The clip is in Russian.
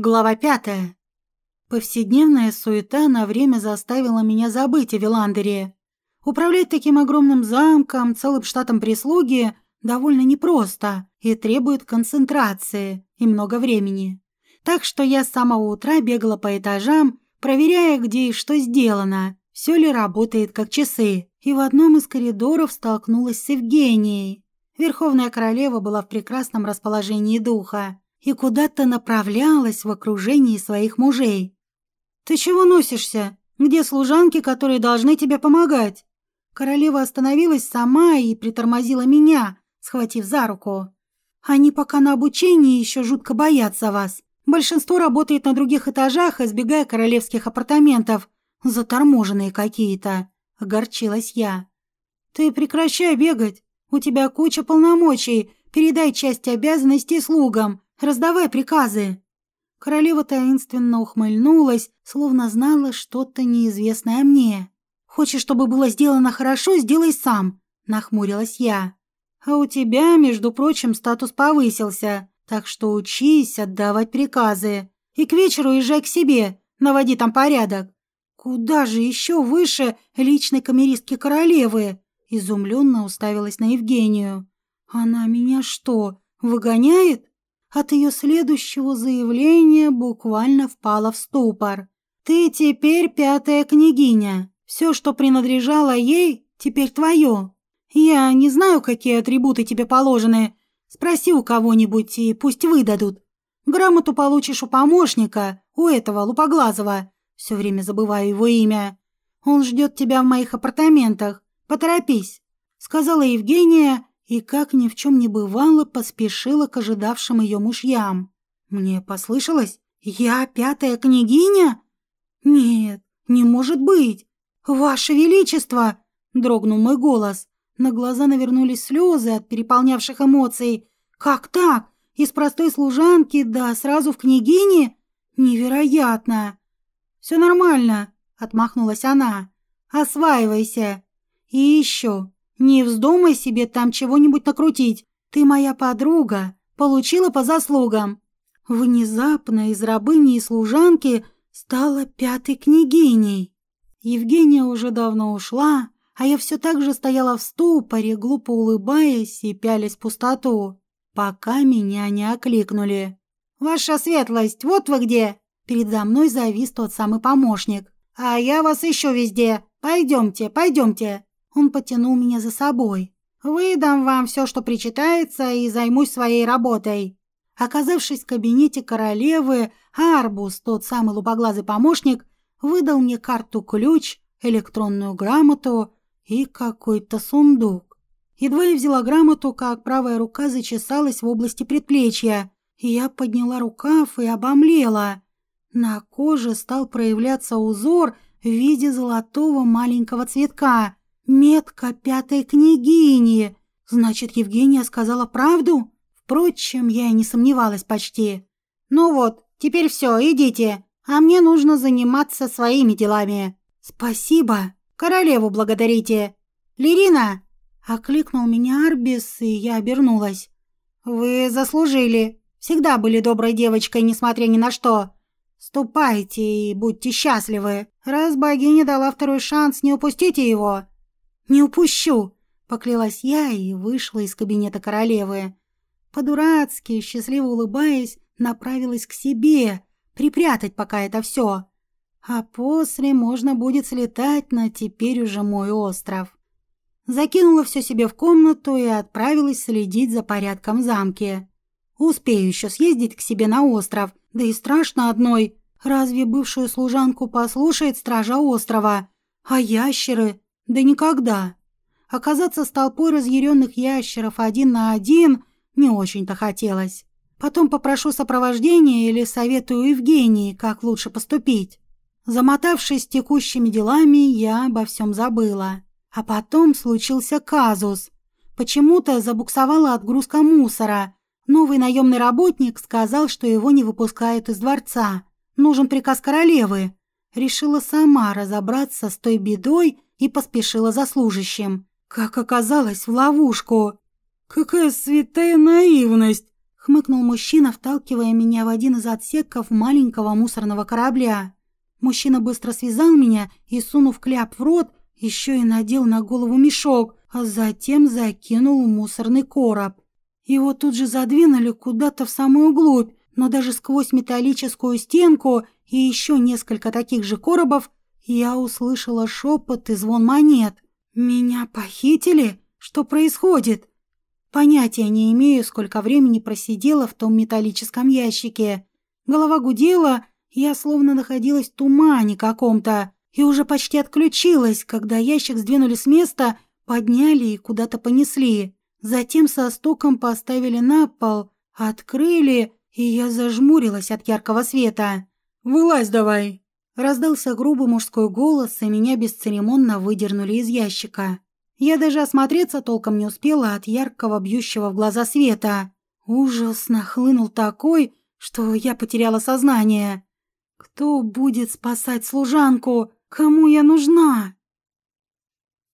Глава пятая. Повседневная суета на время заставила меня забыть о Виландере. Управлять таким огромным замком, целым штатом прислуги довольно непросто и требует концентрации и много времени. Так что я с самого утра бегала по этажам, проверяя, где и что сделано, все ли работает как часы, и в одном из коридоров столкнулась с Евгенией. Верховная королева была в прекрасном расположении духа и куда-то направлялась в окружении своих мужей. «Ты чего носишься? Где служанки, которые должны тебе помогать?» Королева остановилась сама и притормозила меня, схватив за руку. «Они пока на обучении еще жутко боятся вас. Большинство работает на других этажах, избегая королевских апартаментов. Заторможенные какие-то», — огорчилась я. «Ты прекращай бегать. У тебя куча полномочий. Передай часть обязанностей слугам. Раздавай приказы!» Королева таинственно ухмыльнулась, словно знала что-то неизвестное мне. «Хочешь, чтобы было сделано хорошо, сделай сам», — нахмурилась я. «А у тебя, между прочим, статус повысился, так что учись отдавать приказы. И к вечеру езжай к себе, наводи там порядок». «Куда же еще выше личной камеристки королевы?» Изумленно уставилась на Евгению. «Она меня что, выгоняет?» От ее следующего заявления буквально впала в ступор. «Ты теперь пятая княгиня. Все, что принадлежало ей, теперь твое. Я не знаю, какие атрибуты тебе положены. Спроси у кого-нибудь, и пусть выдадут. Грамоту получишь у помощника, у этого лупоглазого. Все время забываю его имя. Он ждет тебя в моих апартаментах. Поторопись», — сказала Евгения, и, как ни в чем не бывало, поспешила к ожидавшим ее мужьям. Мне послышалось, я пятая княгиня? Нет, не может быть. Ваше Величество! Дрогнул мой голос. На глаза навернулись слезы от переполнявших эмоций. Как так? Из простой служанки, да сразу в княгине? Невероятно! Все нормально, отмахнулась она. Осваивайся. И еще, не вздумай себе там чего-нибудь накрутить. Ты моя подруга, получила по заслугам. Внезапно из рабыни и служанки стала пятой княгиней. Евгения уже давно ушла, а я все так же стояла в ступоре, глупо улыбаясь и пялясь в пустоту, пока меня не окликнули. «Ваша светлость, вот вы где!» Передо мной завис тот самый помощник. «А я вас ищу везде. Пойдемте, пойдемте!» Он потянул меня за собой. «Выдам вам все, что причитается, и займусь своей работой». Оказавшись в кабинете королевы, Арбус, тот самый лупоглазый помощник, выдал мне карту-ключ, электронную грамоту и какой-то сундук. Едва я взяла грамоту, как правая рука зачесалась в области предплечья, и я подняла рукав и обомлела. На коже стал проявляться узор в виде золотого маленького цветка, Метка пятой княгини. Значит, Евгения сказала правду? Впрочем, я и не сомневалась почти. Ну вот, теперь все, идите. А мне нужно заниматься своими делами. Спасибо. Королеву благодарите. Лирина, окликнул меня Арбис, и я обернулась. Вы заслужили. Всегда были доброй девочкой, несмотря ни на что. Ступайте и будьте счастливы. Раз богиня дала второй шанс, не упустите его. «Не упущу!» — поклялась я и вышла из кабинета королевы. По-дурацки, счастливо улыбаясь, направилась к себе, припрятать пока это все. А после можно будет слетать на теперь уже мой остров. Закинула все себе в комнату и отправилась следить за порядком в. Успею еще съездить к себе на остров, да и страшно одной. Разве бывшую служанку послушает стража острова? А ящеры? Да никогда. Оказаться с толпой разъяренных ящеров один на один не очень-то хотелось. Потом попрошу сопровождения или советую Евгении, как лучше поступить. Замотавшись текущими делами, я обо всем забыла. А потом случился казус. Почему-то забуксовала отгрузка мусора. Новый наемный работник сказал, что его не выпускают из дворца. Нужен приказ королевы. Решила сама разобраться с той бедой, и поспешила за служащим. Как оказалось, в ловушку. «Какая святая наивность!» — хмыкнул мужчина, вталкивая меня в один из отсеков маленького мусорного корабля. Мужчина быстро связал меня и, сунув кляп в рот, еще и надел на голову мешок, а затем закинул в мусорный короб. Его тут же задвинули куда-то в самую глубь, но даже сквозь металлическую стенку и еще несколько таких же коробов я услышала шепот и звон монет. «Меня похитили? Что происходит?» Понятия не имею, сколько времени просидела в том металлическом ящике. Голова гудела, я словно находилась в тумане каком-то и уже почти отключилась, когда ящик сдвинули с места, подняли и куда-то понесли. Затем со стуком поставили на пол, открыли, и я зажмурилась от яркого света. «Вылазь давай!» Раздался грубый мужской голос, и меня бесцеремонно выдернули из ящика. Я даже осмотреться толком не успела от яркого бьющего в глаза света. Ужас нахлынул такой, что я потеряла сознание. Кто будет спасать служанку? Кому я нужна?